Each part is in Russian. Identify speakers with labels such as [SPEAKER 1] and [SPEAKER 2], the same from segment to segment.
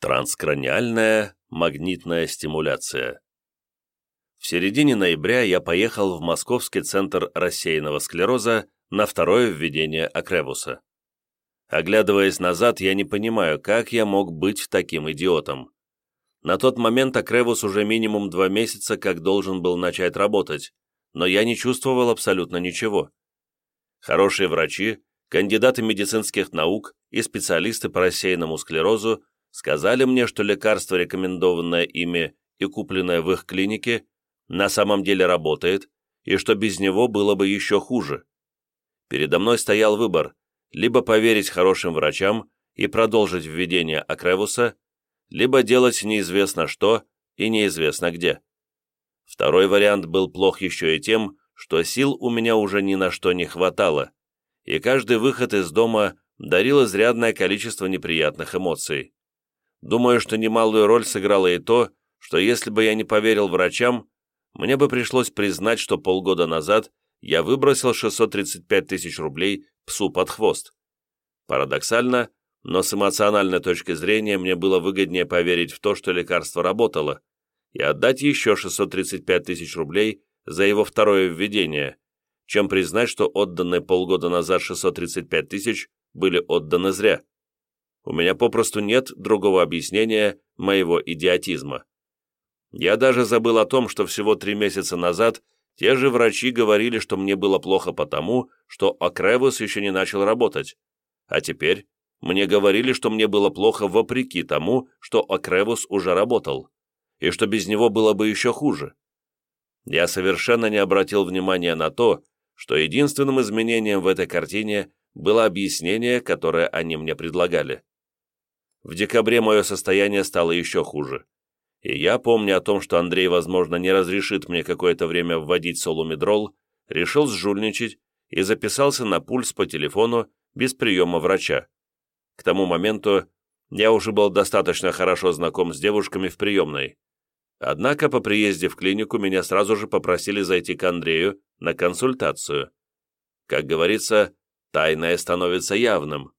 [SPEAKER 1] Транскраниальная магнитная стимуляция. В середине ноября я поехал в Московский центр рассеянного склероза на второе введение Акревуса. Оглядываясь назад, я не понимаю, как я мог быть таким идиотом. На тот момент Акревус уже минимум два месяца как должен был начать работать, но я не чувствовал абсолютно ничего. Хорошие врачи, кандидаты медицинских наук и специалисты по рассеянному склерозу сказали мне, что лекарство, рекомендованное ими и купленное в их клинике, на самом деле работает, и что без него было бы еще хуже. Передо мной стоял выбор – либо поверить хорошим врачам и продолжить введение Акревуса, либо делать неизвестно что и неизвестно где. Второй вариант был плох еще и тем, что сил у меня уже ни на что не хватало, и каждый выход из дома дарил изрядное количество неприятных эмоций. Думаю, что немалую роль сыграло и то, что если бы я не поверил врачам, мне бы пришлось признать, что полгода назад я выбросил 635 тысяч рублей псу под хвост. Парадоксально, но с эмоциональной точки зрения мне было выгоднее поверить в то, что лекарство работало, и отдать еще 635 тысяч рублей за его второе введение, чем признать, что отданные полгода назад 635 тысяч были отданы зря. У меня попросту нет другого объяснения моего идиотизма. Я даже забыл о том, что всего три месяца назад те же врачи говорили, что мне было плохо потому, что Акревус еще не начал работать. А теперь мне говорили, что мне было плохо вопреки тому, что Акревус уже работал, и что без него было бы еще хуже. Я совершенно не обратил внимания на то, что единственным изменением в этой картине было объяснение, которое они мне предлагали. В декабре мое состояние стало еще хуже. И я, помня о том, что Андрей, возможно, не разрешит мне какое-то время вводить солумедрол, решил сжульничать и записался на пульс по телефону без приема врача. К тому моменту я уже был достаточно хорошо знаком с девушками в приемной. Однако по приезде в клинику меня сразу же попросили зайти к Андрею на консультацию. Как говорится, тайное становится явным.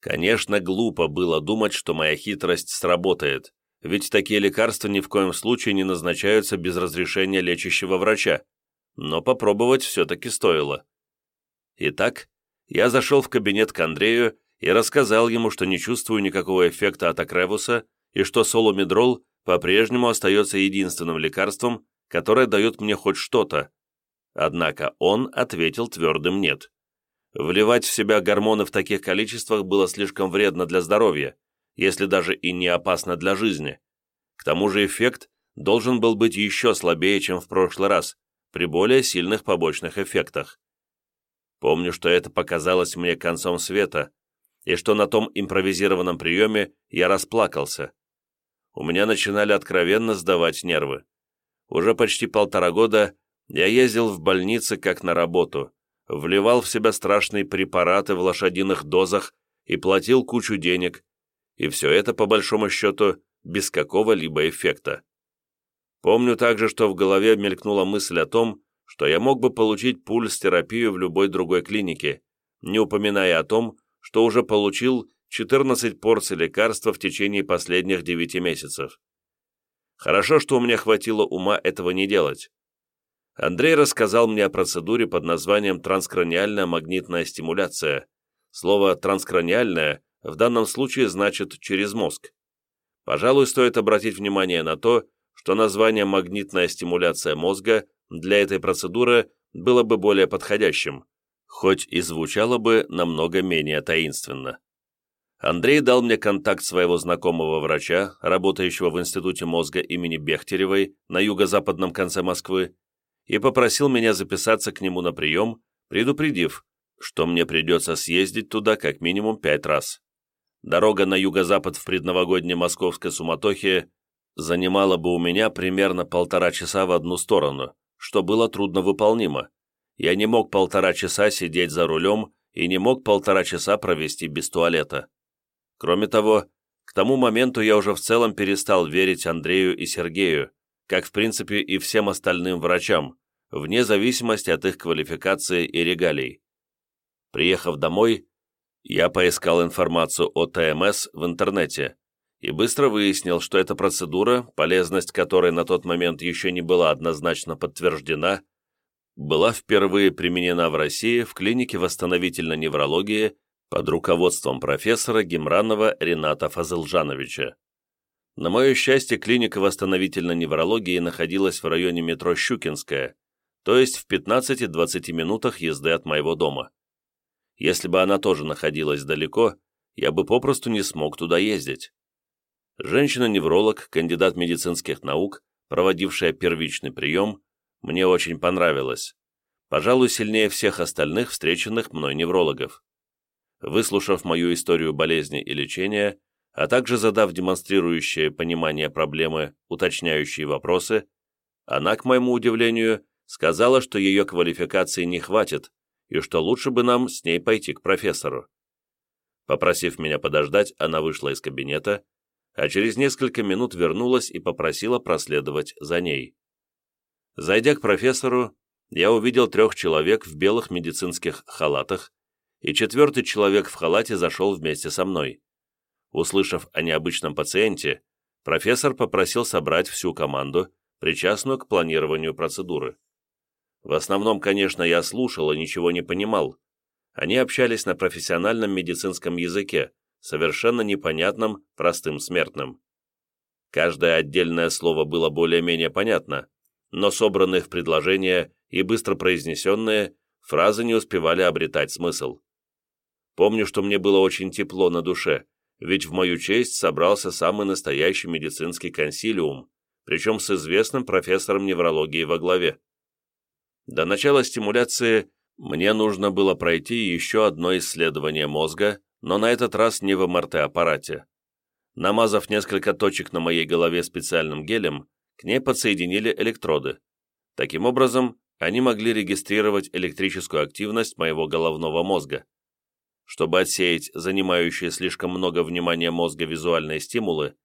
[SPEAKER 1] Конечно, глупо было думать, что моя хитрость сработает, ведь такие лекарства ни в коем случае не назначаются без разрешения лечащего врача, но попробовать все-таки стоило. Итак, я зашел в кабинет к Андрею и рассказал ему, что не чувствую никакого эффекта от акревуса и что соломедрол по-прежнему остается единственным лекарством, которое дает мне хоть что-то. Однако он ответил твердым «нет». Вливать в себя гормоны в таких количествах было слишком вредно для здоровья, если даже и не опасно для жизни. К тому же эффект должен был быть еще слабее, чем в прошлый раз, при более сильных побочных эффектах. Помню, что это показалось мне концом света, и что на том импровизированном приеме я расплакался. У меня начинали откровенно сдавать нервы. Уже почти полтора года я ездил в больницы как на работу, вливал в себя страшные препараты в лошадиных дозах и платил кучу денег, и все это, по большому счету, без какого-либо эффекта. Помню также, что в голове мелькнула мысль о том, что я мог бы получить пульс-терапию в любой другой клинике, не упоминая о том, что уже получил 14 порций лекарства в течение последних 9 месяцев. Хорошо, что у меня хватило ума этого не делать. Андрей рассказал мне о процедуре под названием транскраниальная магнитная стимуляция. Слово «транскраниальная» в данном случае значит «через мозг». Пожалуй, стоит обратить внимание на то, что название «магнитная стимуляция мозга» для этой процедуры было бы более подходящим, хоть и звучало бы намного менее таинственно. Андрей дал мне контакт своего знакомого врача, работающего в Институте мозга имени Бехтеревой на юго-западном конце Москвы, и попросил меня записаться к нему на прием, предупредив, что мне придется съездить туда как минимум пять раз. Дорога на юго-запад в предновогодней московской суматохе занимала бы у меня примерно полтора часа в одну сторону, что было трудновыполнимо. Я не мог полтора часа сидеть за рулем и не мог полтора часа провести без туалета. Кроме того, к тому моменту я уже в целом перестал верить Андрею и Сергею, как в принципе и всем остальным врачам, вне зависимости от их квалификации и регалий. Приехав домой, я поискал информацию о ТМС в интернете и быстро выяснил, что эта процедура, полезность которой на тот момент еще не была однозначно подтверждена, была впервые применена в России в клинике восстановительной неврологии под руководством профессора Гемранова Рената Фазылжановича. На мое счастье, клиника восстановительной неврологии находилась в районе метро Щукинская, то есть в 15-20 минутах езды от моего дома. Если бы она тоже находилась далеко, я бы попросту не смог туда ездить. Женщина-невролог, кандидат медицинских наук, проводившая первичный прием, мне очень понравилось. Пожалуй, сильнее всех остальных встреченных мной неврологов. Выслушав мою историю болезни и лечения, а также задав демонстрирующее понимание проблемы, уточняющие вопросы, она, к моему удивлению, сказала, что ее квалификации не хватит и что лучше бы нам с ней пойти к профессору. Попросив меня подождать, она вышла из кабинета, а через несколько минут вернулась и попросила проследовать за ней. Зайдя к профессору, я увидел трех человек в белых медицинских халатах, и четвертый человек в халате зашел вместе со мной. Услышав о необычном пациенте, профессор попросил собрать всю команду, причастную к планированию процедуры. В основном, конечно, я слушал и ничего не понимал. Они общались на профессиональном медицинском языке, совершенно непонятном простым смертным. Каждое отдельное слово было более-менее понятно, но собранные в предложения и быстро произнесенные фразы не успевали обретать смысл. Помню, что мне было очень тепло на душе, ведь в мою честь собрался самый настоящий медицинский консилиум, причем с известным профессором неврологии во главе. До начала стимуляции мне нужно было пройти еще одно исследование мозга, но на этот раз не в МРТ-аппарате. Намазав несколько точек на моей голове специальным гелем, к ней подсоединили электроды. Таким образом, они могли регистрировать электрическую активность моего головного мозга. Чтобы отсеять занимающие слишком много внимания мозга визуальные стимулы,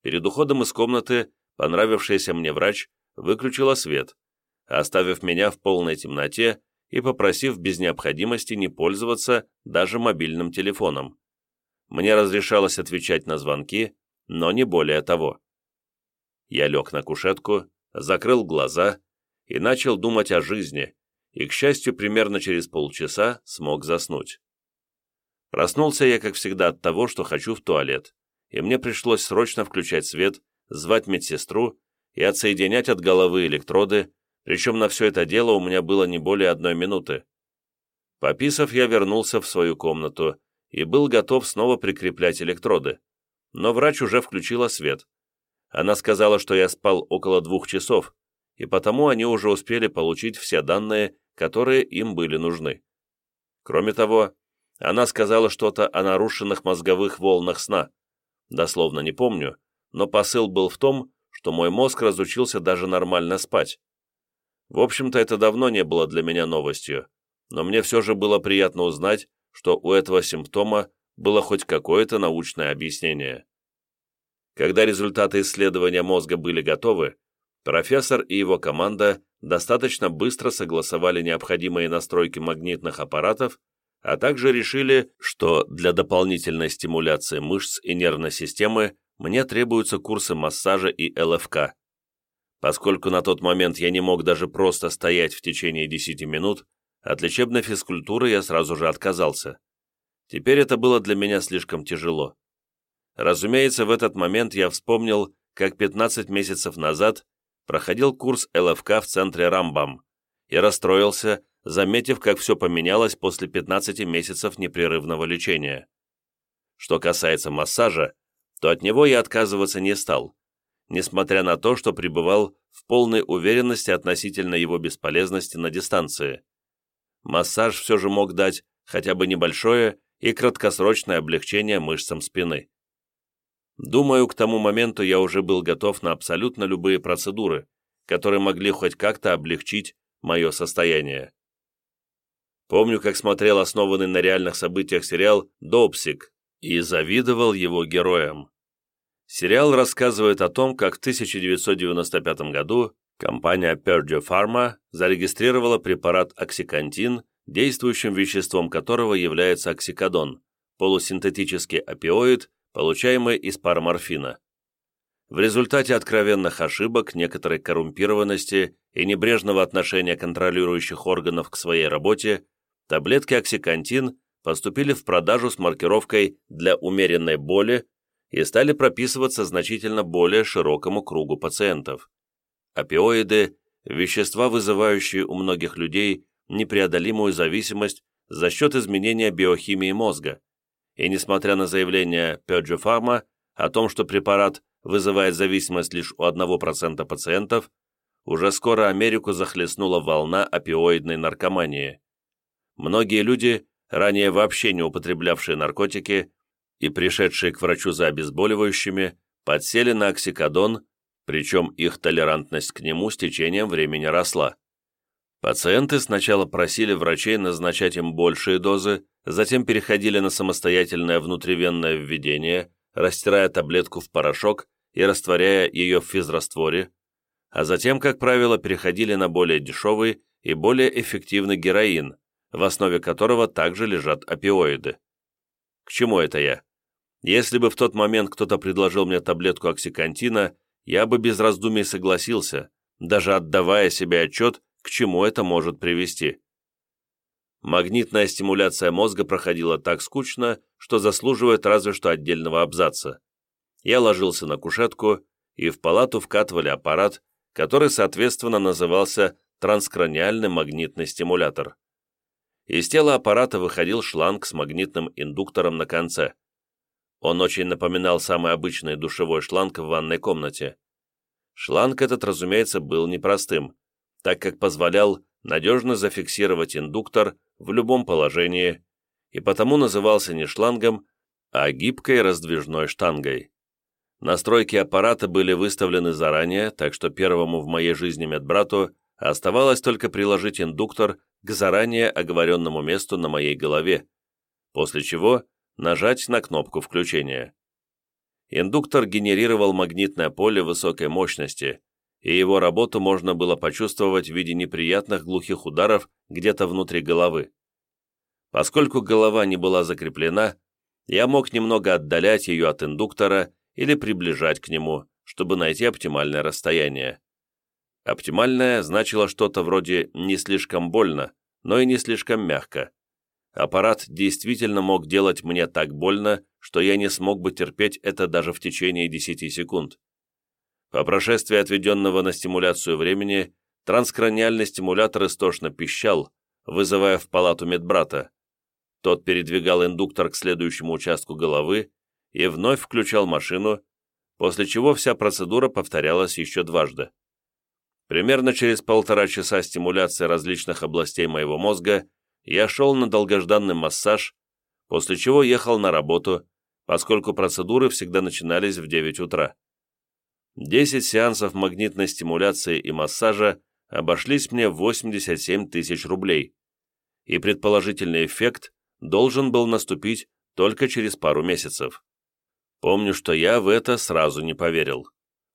[SPEAKER 1] перед уходом из комнаты понравившаяся мне врач выключила свет, оставив меня в полной темноте и попросив без необходимости не пользоваться даже мобильным телефоном. Мне разрешалось отвечать на звонки, но не более того. Я лег на кушетку, закрыл глаза и начал думать о жизни, и, к счастью, примерно через полчаса смог заснуть. Проснулся я, как всегда, от того, что хочу в туалет, и мне пришлось срочно включать свет, звать медсестру и отсоединять от головы электроды, причем на все это дело у меня было не более одной минуты. Пописав, я вернулся в свою комнату и был готов снова прикреплять электроды, но врач уже включила свет. Она сказала, что я спал около двух часов, и потому они уже успели получить все данные, которые им были нужны. Кроме того, она сказала что-то о нарушенных мозговых волнах сна. Дословно не помню, но посыл был в том, что мой мозг разучился даже нормально спать. В общем-то, это давно не было для меня новостью, но мне все же было приятно узнать, что у этого симптома было хоть какое-то научное объяснение. Когда результаты исследования мозга были готовы, профессор и его команда достаточно быстро согласовали необходимые настройки магнитных аппаратов а также решили, что для дополнительной стимуляции мышц и нервной системы мне требуются курсы массажа и ЛФК. Поскольку на тот момент я не мог даже просто стоять в течение 10 минут, от лечебной физкультуры я сразу же отказался. Теперь это было для меня слишком тяжело. Разумеется, в этот момент я вспомнил, как 15 месяцев назад проходил курс ЛФК в центре Рамбам и расстроился, заметив, как все поменялось после 15 месяцев непрерывного лечения. Что касается массажа, то от него я отказываться не стал, несмотря на то, что пребывал в полной уверенности относительно его бесполезности на дистанции. Массаж все же мог дать хотя бы небольшое и краткосрочное облегчение мышцам спины. Думаю, к тому моменту я уже был готов на абсолютно любые процедуры, которые могли хоть как-то облегчить мое состояние. Помню, как смотрел основанный на реальных событиях сериал «Допсик» и завидовал его героям. Сериал рассказывает о том, как в 1995 году компания Purdue Pharma зарегистрировала препарат оксикантин, действующим веществом которого является оксикодон, полусинтетический опиоид, получаемой из пар морфина. В результате откровенных ошибок, некоторой коррумпированности и небрежного отношения контролирующих органов к своей работе, таблетки оксикантин поступили в продажу с маркировкой «для умеренной боли» и стали прописываться значительно более широкому кругу пациентов. Опиоиды – вещества, вызывающие у многих людей непреодолимую зависимость за счет изменения биохимии мозга, и несмотря на заявление Peugeot Pharma о том, что препарат вызывает зависимость лишь у 1% пациентов, уже скоро Америку захлестнула волна опиоидной наркомании. Многие люди, ранее вообще не употреблявшие наркотики и пришедшие к врачу за обезболивающими, подсели на оксикодон, причем их толерантность к нему с течением времени росла. Пациенты сначала просили врачей назначать им большие дозы, затем переходили на самостоятельное внутривенное введение, растирая таблетку в порошок и растворяя ее в физрастворе, а затем, как правило, переходили на более дешевый и более эффективный героин, в основе которого также лежат опиоиды. К чему это я? Если бы в тот момент кто-то предложил мне таблетку оксикантина, я бы без раздумий согласился, даже отдавая себе отчет, к чему это может привести. Магнитная стимуляция мозга проходила так скучно, что заслуживает разве что отдельного абзаца я ложился на кушетку, и в палату вкатывали аппарат, который, соответственно, назывался транскраниальный магнитный стимулятор. Из тела аппарата выходил шланг с магнитным индуктором на конце. Он очень напоминал самый обычный душевой шланг в ванной комнате. Шланг этот, разумеется, был непростым, так как позволял надежно зафиксировать индуктор в любом положении и потому назывался не шлангом, а гибкой раздвижной штангой. Настройки аппарата были выставлены заранее, так что первому в моей жизни медбрату оставалось только приложить индуктор к заранее оговоренному месту на моей голове, после чего нажать на кнопку включения. Индуктор генерировал магнитное поле высокой мощности, и его работу можно было почувствовать в виде неприятных глухих ударов где-то внутри головы. Поскольку голова не была закреплена, я мог немного отдалять ее от индуктора или приближать к нему, чтобы найти оптимальное расстояние. Оптимальное значило что-то вроде «не слишком больно», но и не слишком мягко. Аппарат действительно мог делать мне так больно, что я не смог бы терпеть это даже в течение 10 секунд. По прошествии отведенного на стимуляцию времени, транскраниальный стимулятор истошно пищал, вызывая в палату медбрата. Тот передвигал индуктор к следующему участку головы, и вновь включал машину, после чего вся процедура повторялась еще дважды. Примерно через полтора часа стимуляции различных областей моего мозга я шел на долгожданный массаж, после чего ехал на работу, поскольку процедуры всегда начинались в 9 утра. 10 сеансов магнитной стимуляции и массажа обошлись мне в 87 тысяч рублей, и предположительный эффект должен был наступить только через пару месяцев. Помню, что я в это сразу не поверил.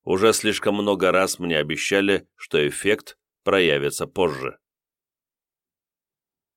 [SPEAKER 1] Уже слишком много раз мне обещали, что эффект проявится позже.